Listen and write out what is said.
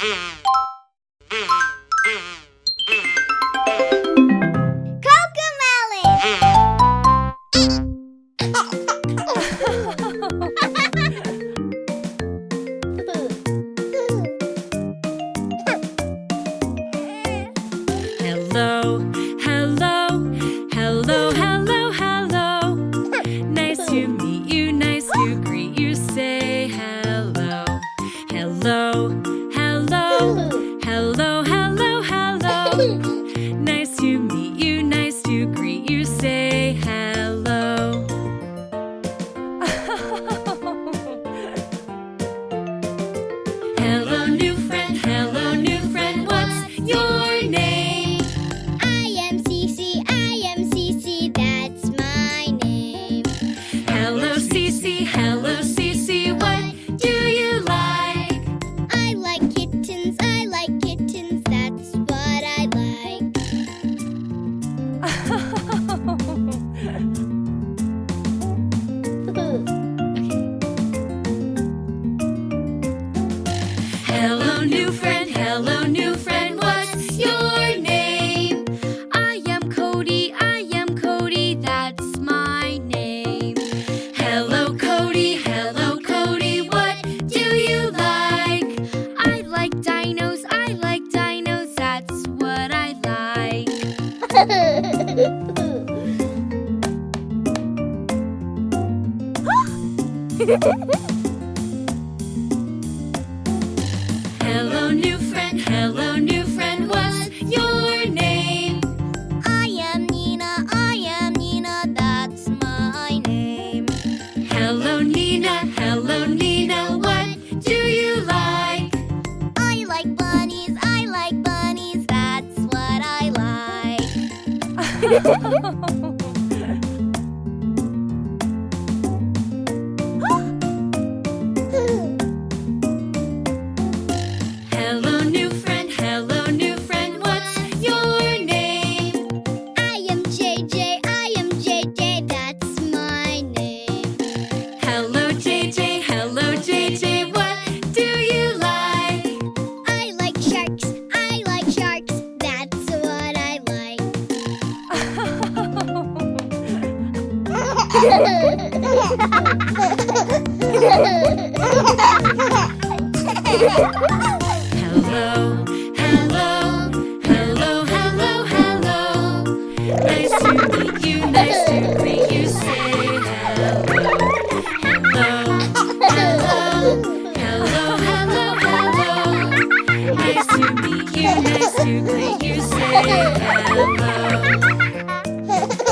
hello, Hello, new friend. Hello, new friend. What's your name? I am Cody. I am Cody. That's my name. Hello, Cody. Hello, Cody. What do you like? I like dinos. I like dinos. That's what I like. hello, new friend, what's your name? I am Nina, I am Nina, that's my name. Hello, Nina, hello, Nina, what do you like? I like bunnies, I like bunnies, that's what I like. Hello, Hello, hello, hello, hello, hello. Nice to meet you, nice to greet you. Say hello, hello, hello, hello, hello, hello. Nice to meet you, nice to greet you. Say hello.